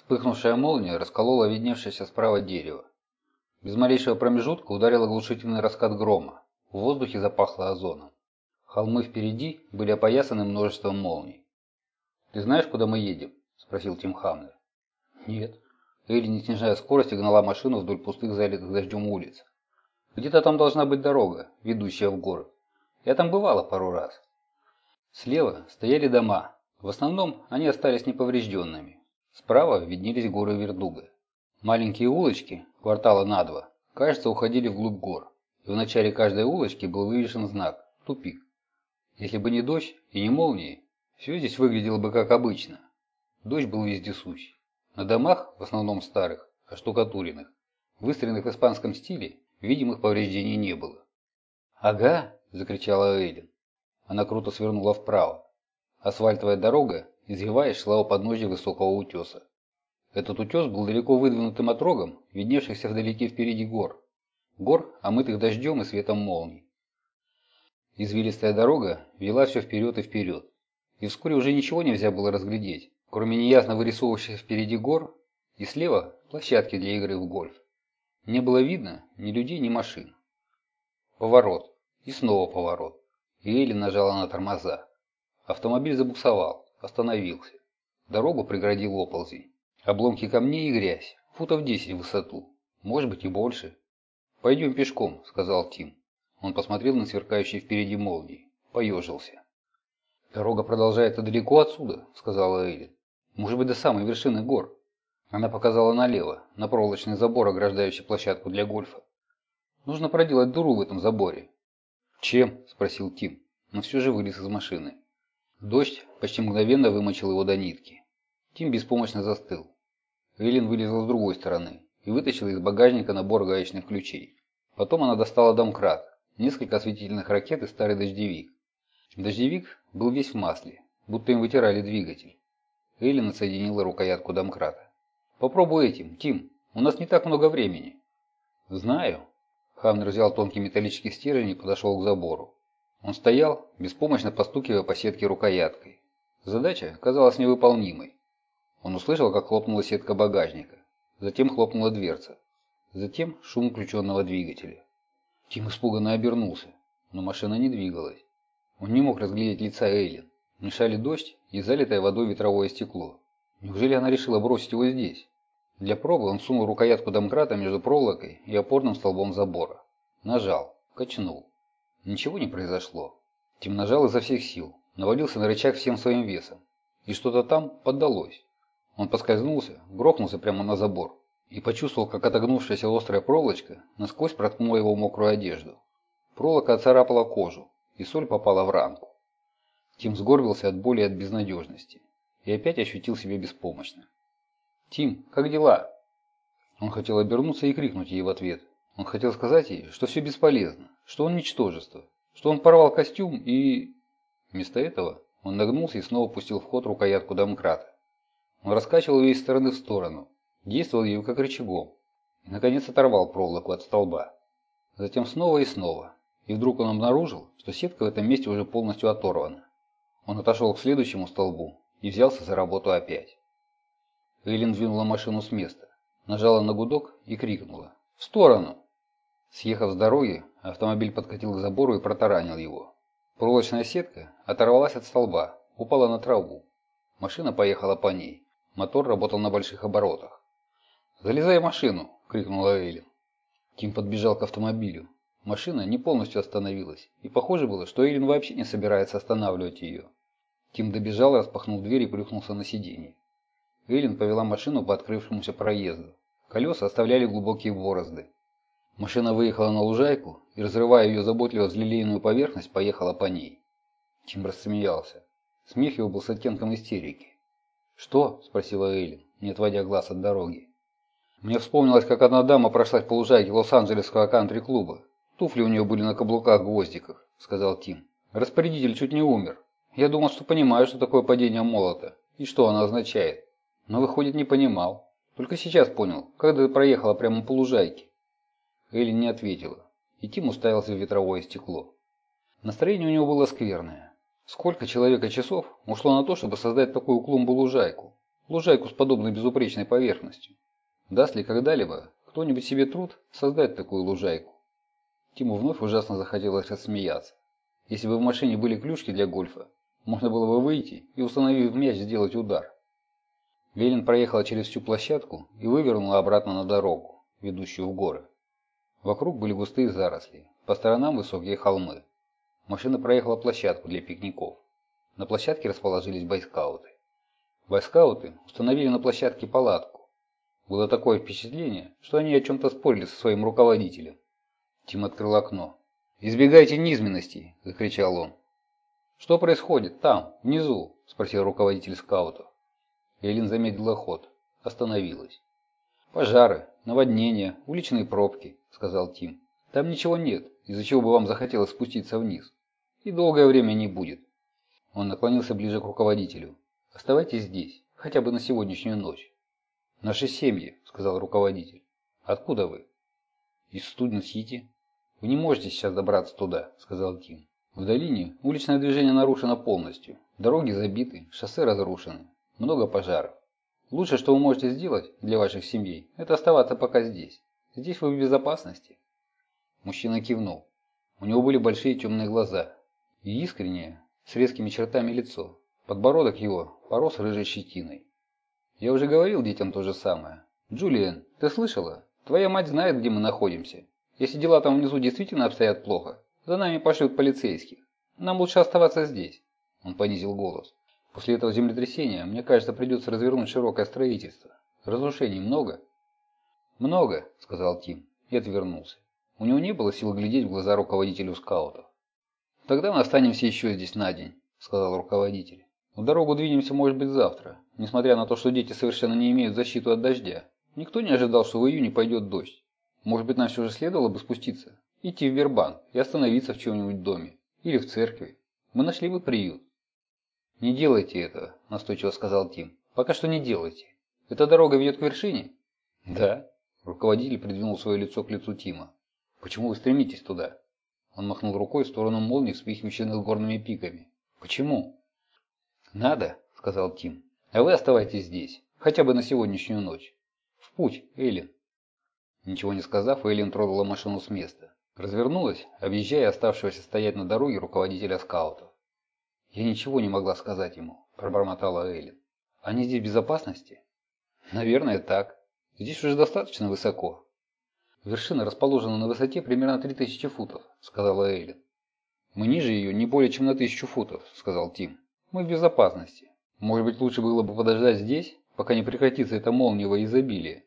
Вспыхнувшая молния расколола видневшееся справа дерево. Без малейшего промежутка ударил оглушительный раскат грома. В воздухе запахло озоном. Холмы впереди были опоясаны множеством молний. «Ты знаешь, куда мы едем?» – спросил Тим Хамнер. «Нет». Элли, не снижая скорости, гнала машину вдоль пустых залитых дождем улиц. «Где-то там должна быть дорога, ведущая в город. Я там бывала пару раз». Слева стояли дома. В основном они остались неповрежденными. Справа виднелись горы Вердуга. Маленькие улочки, квартала на два, кажется, уходили вглубь гор. И в начале каждой улочки был вывешен знак «Тупик». Если бы не дождь и не молнии, все здесь выглядело бы как обычно. Дождь был вездесущий. На домах, в основном старых, оштукатуренных, выстроенных в испанском стиле, видимых повреждений не было. «Ага!» – закричала Эйлин. Она круто свернула вправо. Асфальтовая дорога извиваясь, шла у подножья высокого утеса. Этот утес был далеко выдвинутым отрогом, видневшихся вдалеке впереди гор. Гор, омытых дождем и светом молний. Извилистая дорога вела все вперед и вперед. И вскоре уже ничего нельзя было разглядеть, кроме неясно вырисовывающихся впереди гор и слева площадки для игры в гольф. Не было видно ни людей, ни машин. Поворот. И снова поворот. И Элли нажала на тормоза. Автомобиль забуксовал. Остановился. Дорогу преградил оползень. Обломки камней и грязь. Футов 10 в высоту. Может быть и больше. «Пойдем пешком», — сказал Тим. Он посмотрел на сверкающие впереди молнии. Поежился. «Дорога продолжается далеко отсюда», — сказала Эйлин. «Может быть, до самой вершины гор». Она показала налево, на проволочный забор, ограждающий площадку для гольфа. «Нужно проделать дыру в этом заборе». «Чем?» – спросил Тим, но все же вылез из машины. Дождь почти мгновенно вымочил его до нитки. Тим беспомощно застыл. Эйлин вылезла с другой стороны и вытащила из багажника набор гаечных ключей. Потом она достала домкрат, несколько осветительных ракет и старый дождевик. Дождевик был весь в масле, будто им вытирали двигатель. Эйлин отсоединила рукоятку домкрата. «Попробуй этим, Тим, у нас не так много времени». «Знаю». Хамнер взял тонкий металлический стержень и подошел к забору. Он стоял, беспомощно постукивая по сетке рукояткой. Задача казалась невыполнимой. Он услышал, как хлопнула сетка багажника. Затем хлопнула дверца. Затем шум включенного двигателя. Тим испуганно обернулся, но машина не двигалась. Он не мог разглядеть лица Эйлин. Мешали дождь и залитое водой ветровое стекло. Неужели она решила бросить его здесь? Для пробы он сунул рукоятку домкрата между проволокой и опорным столбом забора. Нажал. Качнул. Ничего не произошло. Тим нажал изо всех сил, навалился на рычаг всем своим весом. И что-то там поддалось. Он поскользнулся, грохнулся прямо на забор и почувствовал, как отогнувшаяся острая проволочка насквозь проткнула его мокрую одежду. Проволока оцарапала кожу, и соль попала в ранку. Тим сгорбился от боли и от безнадежности. И опять ощутил себя беспомощно. «Тим, как дела?» Он хотел обернуться и крикнуть ей в ответ, он хотел сказать ей, что все бесполезно, что он ничтожество, что он порвал костюм и... Вместо этого он нагнулся и снова пустил в ход рукоятку домкрата. Он раскачивал ее из стороны в сторону, действовал ею как рычагом, и, наконец, оторвал проволоку от столба. Затем снова и снова, и вдруг он обнаружил, что сетка в этом месте уже полностью оторвана. Он отошел к следующему столбу и взялся за работу опять. Эйлин двинула машину с места, нажала на гудок и крикнула «В сторону!». Съехав с дороги, автомобиль подкатил к забору и протаранил его. Проволочная сетка оторвалась от столба, упала на траву. Машина поехала по ней. Мотор работал на больших оборотах. «Залезай в машину!» – крикнула Эйлин. Тим подбежал к автомобилю. Машина не полностью остановилась, и похоже было, что Эйлин вообще не собирается останавливать ее. Тим добежал, распахнул дверь и плюхнулся на сиденье. Эйлин повела машину по открывшемуся проезду. Колеса оставляли глубокие борозды. Машина выехала на лужайку и, разрывая ее заботливо взлелейную поверхность, поехала по ней. Тим рассмеялся. Смех его был с оттенком истерики. «Что?» – спросила Эйлин, не отводя глаз от дороги. Мне вспомнилось, как одна дама прошлась по лужайке Лос-Анджелесского кантри-клуба. Туфли у нее были на каблуках-гвоздиках, сказал Тим. Распорядитель чуть не умер. Я думал, что понимаю, что такое падение молота и что оно означает. Но, выходит, не понимал. Только сейчас понял, когда проехала прямо по лужайке. Элли не ответила, и Тим уставился в ветровое стекло. Настроение у него было скверное. Сколько человека часов ушло на то, чтобы создать такую клумбу-лужайку? Лужайку с подобной безупречной поверхностью. Даст ли когда-либо кто-нибудь себе труд создать такую лужайку? Тиму вновь ужасно захотелось рассмеяться. Если бы в машине были клюшки для гольфа, можно было бы выйти и, установив мяч, сделать удар. Велин проехала через всю площадку и вывернула обратно на дорогу, ведущую в горы. Вокруг были густые заросли, по сторонам высокие холмы. Машина проехала площадку для пикников. На площадке расположились бойскауты. Бойскауты установили на площадке палатку. Было такое впечатление, что они о чем-то спорили со своим руководителем. Тим открыл окно. «Избегайте низменностей!» – закричал он. «Что происходит там, внизу?» – спросил руководитель скаутов. Эллин замедлила ход. Остановилась. «Пожары, наводнения, уличные пробки», – сказал Тим. «Там ничего нет, из-за чего бы вам захотелось спуститься вниз. И долгое время не будет». Он наклонился ближе к руководителю. «Оставайтесь здесь, хотя бы на сегодняшнюю ночь». «Наши семьи», – сказал руководитель. «Откуда вы?» «Из Студент-Сити». «Вы не можете сейчас добраться туда», – сказал Тим. «В долине уличное движение нарушено полностью. Дороги забиты, шоссе разрушены. Много пожаров. Лучшее, что вы можете сделать для ваших семей, это оставаться пока здесь. Здесь вы в безопасности». Мужчина кивнул. У него были большие темные глаза и искреннее, с резкими чертами лицо. Подбородок его порос рыжей щетиной. «Я уже говорил детям то же самое. Джулиан, ты слышала? Твоя мать знает, где мы находимся. Если дела там внизу действительно обстоят плохо, за нами пошлют полицейских. Нам лучше оставаться здесь. Он понизил голос. После этого землетрясения, мне кажется, придется развернуть широкое строительство. Разрушений много? Много, сказал Тим и отвернулся. У него не было сил глядеть в глаза руководителю скаутов. Тогда мы останемся еще здесь на день, сказал руководитель. В дорогу двинемся, может быть, завтра, несмотря на то, что дети совершенно не имеют защиту от дождя. Никто не ожидал, что в июне пойдет дождь. Может быть, нам все же следовало бы спуститься, идти в Вербан и остановиться в чем-нибудь доме или в церкви. Мы нашли бы приют. «Не делайте этого», – настойчиво сказал Тим. «Пока что не делайте. Эта дорога ведет к вершине?» «Да». Руководитель придвинул свое лицо к лицу Тима. «Почему вы стремитесь туда?» Он махнул рукой в сторону молний, вспыхивающих горными пиками. «Почему?» «Надо», – сказал Тим. «А вы оставайтесь здесь, хотя бы на сегодняшнюю ночь. В путь, Эйлин». Ничего не сказав, Эйлин тронула машину с места. Развернулась, объезжая оставшегося стоять на дороге руководителя скаутов. «Я ничего не могла сказать ему», – пробормотала Эйлин. «Они здесь в безопасности?» «Наверное, так. Здесь уже достаточно высоко». «Вершина расположена на высоте примерно 3000 футов», – сказала Эйлин. «Мы ниже ее не более чем на тысячу футов», – сказал Тим. «Мы в безопасности. Может быть, лучше было бы подождать здесь, пока не прекратится это молниевое изобилие.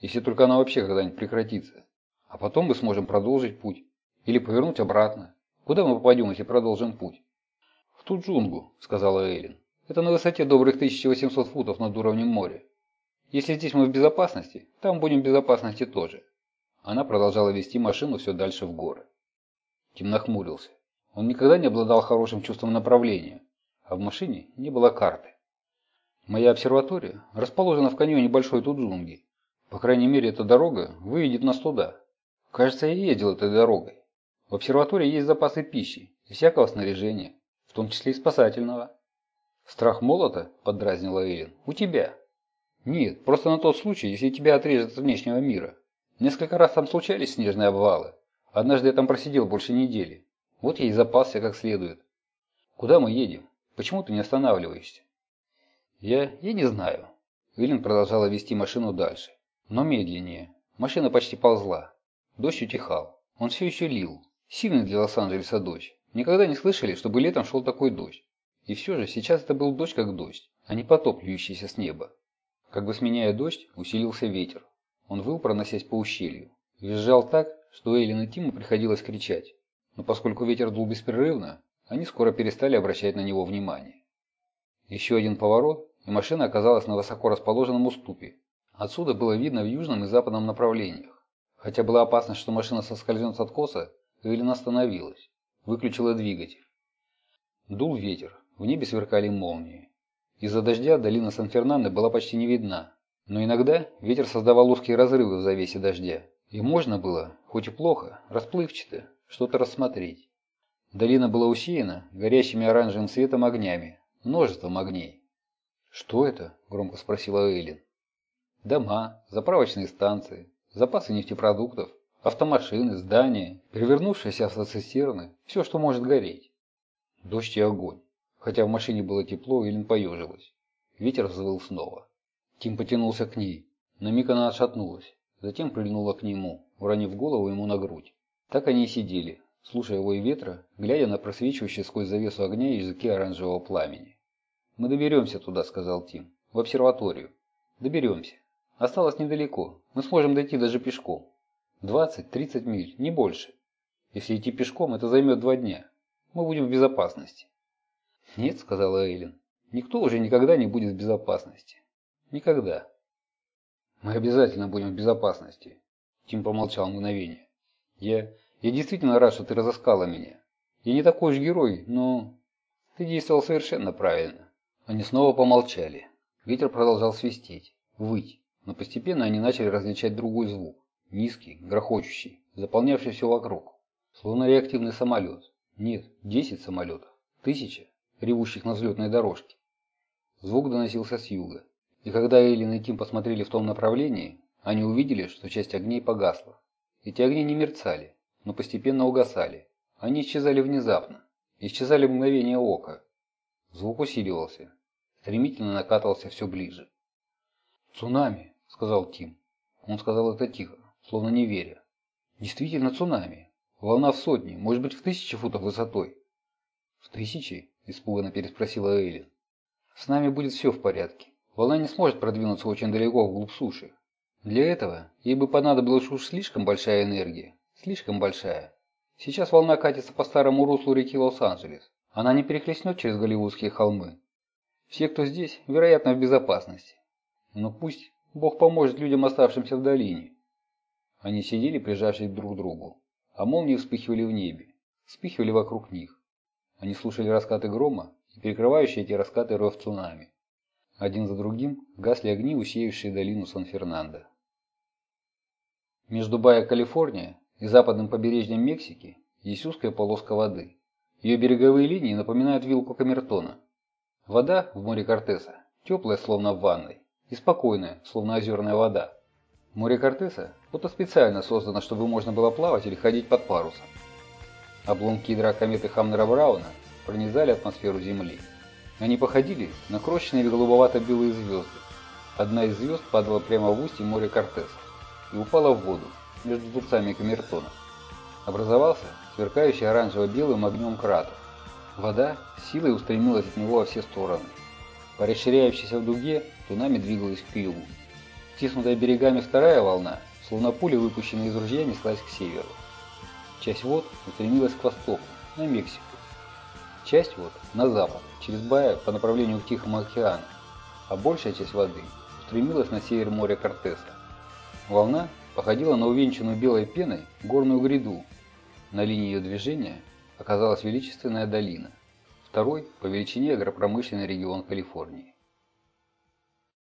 Если только она вообще когда-нибудь прекратится. А потом мы сможем продолжить путь. Или повернуть обратно. Куда мы попадем, если продолжим путь? В ту джунгу, сказала Эйлин. Это на высоте добрых 1800 футов над уровнем моря. Если здесь мы в безопасности, там будем в безопасности тоже. Она продолжала вести машину все дальше в горы. Тим нахмурился. Он никогда не обладал хорошим чувством направления, а в машине не было карты. Моя обсерватория расположена в каньоне Большой Туджунги, по крайней мере, эта дорога выведет нас туда. Кажется, я ездил этой дорогой. В обсерватории есть запасы пищи и всякого снаряжения, в том числе и спасательного. Страх молота, поддразнила Эйлин, у тебя. Нет, просто на тот случай, если тебя отрежет от внешнего мира. Несколько раз там случались снежные обвалы. Однажды я там просидел больше недели. Вот я и запасся как следует. Куда мы едем? Почему ты не останавливаешься? Я... я не знаю. Эйлин продолжала вести машину дальше но медленнее. Машина почти ползла. Дождь утихал. Он все еще лил. Сильный для Лос-Анджелеса дождь. Никогда не слышали, чтобы летом шел такой дождь. И все же сейчас это был дождь как дождь, а не потоп, льющийся с неба. Как бы сменяя дождь, усилился ветер. Он выл, проносясь по ущелью. Визжал так, что Эйлин и Тиму приходилось кричать. Но поскольку ветер дул беспрерывно, они скоро перестали обращать на него внимание. Еще один поворот, и машина оказалась на высоко расположенном уступе, Отсюда было видно в южном и западном направлениях. Хотя была опасность, что машина соскользнет с откоса, Эвелин остановилась. Выключила двигатель. Дул ветер, в небе сверкали молнии. Из-за дождя долина Сан-Фернандо была почти не видна, но иногда ветер создавал узкие разрывы в завесе дождя, и можно было, хоть и плохо, расплывчато, что-то рассмотреть. Долина была усеяна горящими оранжевым светом огнями, множеством огней. «Что это?» – громко спросила Эйлин. «Дома, заправочные станции, запасы нефтепродуктов, автомашины, здания, перевернувшиеся автоцистерны, все, что может гореть. Дождь и огонь. Хотя в машине было тепло, Эйлин поежилась. Ветер взвыл снова. Тим потянулся к ней. На миг она отшатнулась, затем прильнула к нему, уронив голову ему на грудь. Так они и сидели, слушая вой ветра, глядя на просвечивающие сквозь завесу огня языки оранжевого пламени. «Мы доберемся туда», — сказал Тим. «В обсерваторию. Доберемся. Осталось недалеко. Мы сможем дойти даже пешком. 20-30 миль, не больше. Если идти пешком, это займет два дня. Мы будем в безопасности». «Нет», — сказала Эйлин. «Никто уже никогда не будет в безопасности. Никогда». «Мы обязательно будем в безопасности», — Тим помолчал мгновение. «Я... я действительно рад, что ты разыскала меня. Я не такой уж герой, но... Ты действовал совершенно правильно». Они снова помолчали. Ветер продолжал свистеть, выть, но постепенно они начали различать другой звук, низкий, грохочущий, заполнявший все вокруг. Словно реактивный самолет. Нет, десять самолетов. Тысяча, ревущих на взлетной дорожке. Звук доносился с юга. И когда Эйлин и Тим посмотрели в том направлении, они увидели, что часть огней погасла. Эти огни не мерцали, но постепенно угасали. Они исчезали внезапно. Исчезали мгновение ока. Звук усиливался. Стремительно накатывался все ближе. «Цунами», — сказал Тим. Он сказал это тихо, словно не веря. «Действительно цунами. Волна в сотни, может быть, в тысячи футов высотой». «В тысячи?» – испуганно переспросила Эйлин. «С нами будет все в порядке. Волна не сможет продвинуться очень далеко вглубь суши. Для этого ей бы понадобилась уж слишком большая энергия. Слишком большая. Сейчас волна катится по старому руслу реки Лос-Анджелес. Она не перехлестнет через Голливудские холмы. Все, кто здесь, вероятно, в безопасности. Но пусть Бог поможет людям, оставшимся в долине. Они сидели, прижавшись друг к другу, а молнии вспыхивали в небе, вспыхивали вокруг них. Они слушали раскаты грома и перекрывающие эти раскаты рев цунами. Один за другим гасли огни, усеявшие долину Сан-Фернандо. Между Бая, Калифорния и западным побережьем Мексики есть узкая полоска воды. Ее береговые линии напоминают вилку камертона. Вода в море Кортеса теплая, словно в ванной, и спокойная, словно озерная вода. Море Кортеса будто специально создано, чтобы можно было плавать или ходить под парусом. Обломки ядра кометы Хамнера Брауна пронизали атмосферу Земли. Они походили на крошечные голубовато-белые звезды. Одна из звезд падала прямо в устье моря Кортеса и упала в воду между зубцами камертона. Образовался сверкающий оранжево-белым огнем кратер. Вода силой устремилась от него во все стороны. По расширяющейся в дуге тунами двигалась к югу. Стиснутая берегами вторая волна, словно пуля, выпущенная из ружья, неслась к северу. Часть вод устремилась к востоку, на Мексику. Часть вод на запад, через Бая по направлению к Тихому океану, а большая часть воды устремилась на север моря Кортеса. Волна походила на увенчанную белой пеной горную гряду, на линии ее движения оказалась величественная долина, второй по величине агропромышленный регион Калифорнии.